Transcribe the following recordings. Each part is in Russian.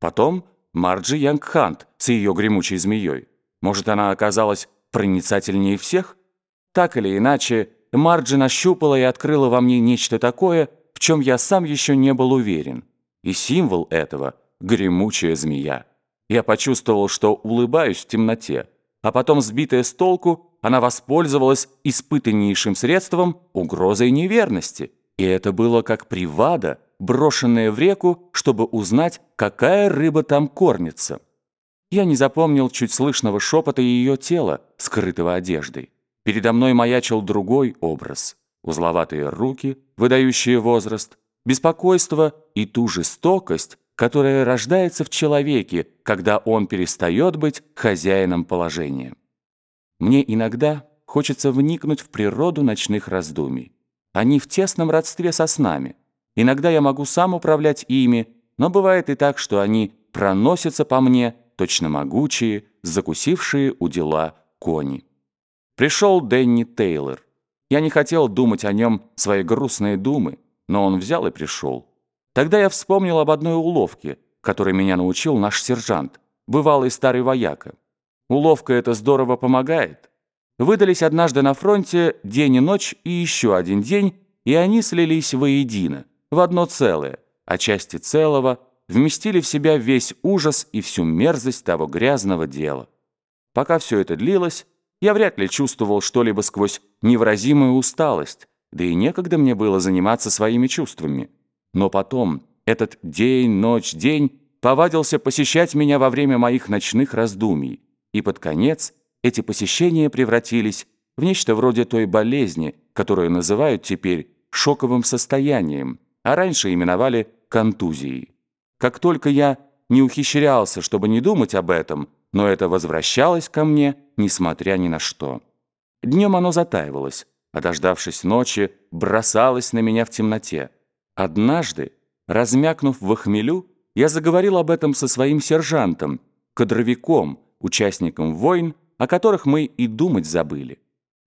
Потом Марджи Янгхант с ее гремучей змеей. Может, она оказалась проницательнее всех? Так или иначе, Марджи нащупала и открыла во мне нечто такое, в чем я сам еще не был уверен. И символ этого — гремучая змея. Я почувствовал, что улыбаюсь в темноте, а потом, сбитая с толку, она воспользовалась испытаннейшим средством угрозой неверности. И это было как привада, брошенная в реку, чтобы узнать, какая рыба там кормится. Я не запомнил чуть слышного шепота ее тела, скрытого одеждой. Передо мной маячил другой образ. Узловатые руки, выдающие возраст, беспокойство и ту жестокость, которая рождается в человеке, когда он перестает быть хозяином положения. Мне иногда хочется вникнуть в природу ночных раздумий. Они в тесном родстве со снами. Иногда я могу сам управлять ими, но бывает и так, что они проносятся по мне, точно могучие, закусившие у дела кони. Пришел Дэнни Тейлор. Я не хотел думать о нем свои грустные думы, но он взял и пришел. Тогда я вспомнил об одной уловке, которой меня научил наш сержант, бывалый старый вояка. Уловка эта здорово помогает. Выдались однажды на фронте день и ночь и еще один день, и они слились воедино, в одно целое, а части целого вместили в себя весь ужас и всю мерзость того грязного дела. Пока все это длилось, я вряд ли чувствовал что-либо сквозь невыразимую усталость, да и некогда мне было заниматься своими чувствами. Но потом этот день, ночь, день повадился посещать меня во время моих ночных раздумий, и под конец эти посещения превратились в нечто вроде той болезни, которую называют теперь шоковым состоянием, а раньше именовали контузией. Как только я не ухищрялся, чтобы не думать об этом, но это возвращалось ко мне, несмотря ни на что. Днем оно затаивалось, а дождавшись ночи, бросалось на меня в темноте. Однажды, размякнув в хмелю, я заговорил об этом со своим сержантом, кадровиком, участником войн, о которых мы и думать забыли.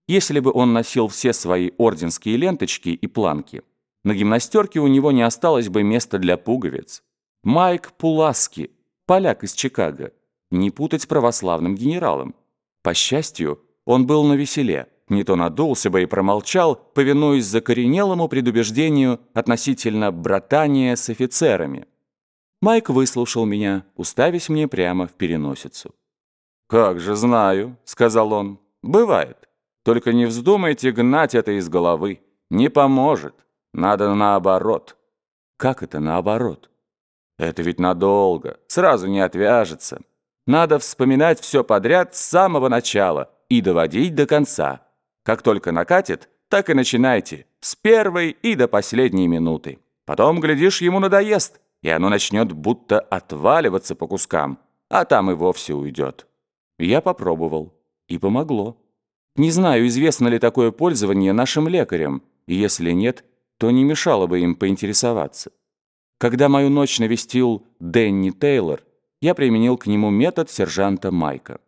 Если бы он носил все свои орденские ленточки и планки, на гимнастерке у него не осталось бы места для пуговиц. Майк Пуласки, поляк из Чикаго, не путать с православным генералом. По счастью, он был на веселе, не то надулся бы и промолчал, повинуясь закоренелому предубеждению относительно братания с офицерами. Майк выслушал меня, уставясь мне прямо в переносицу. «Как же знаю», — сказал он, — «бывает. Только не вздумайте гнать это из головы. Не поможет. Надо наоборот». «Как это наоборот?» «Это ведь надолго. Сразу не отвяжется. Надо вспоминать все подряд с самого начала и доводить до конца. Как только накатит, так и начинайте, с первой и до последней минуты. Потом, глядишь, ему надоест, и оно начнет будто отваливаться по кускам, а там и вовсе уйдет. Я попробовал, и помогло. Не знаю, известно ли такое пользование нашим лекарям, и если нет, то не мешало бы им поинтересоваться. Когда мою ночь навестил Дэнни Тейлор, я применил к нему метод сержанта Майка.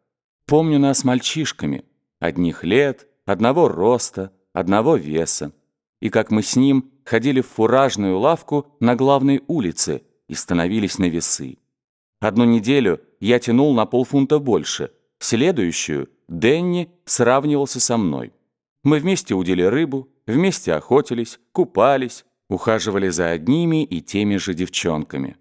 Помню нас мальчишками, одних лет, одного роста, одного веса. И как мы с ним ходили в фуражную лавку на главной улице и становились на весы. Одну неделю я тянул на полфунта больше, следующую Денни сравнивался со мной. Мы вместе удили рыбу, вместе охотились, купались, ухаживали за одними и теми же девчонками.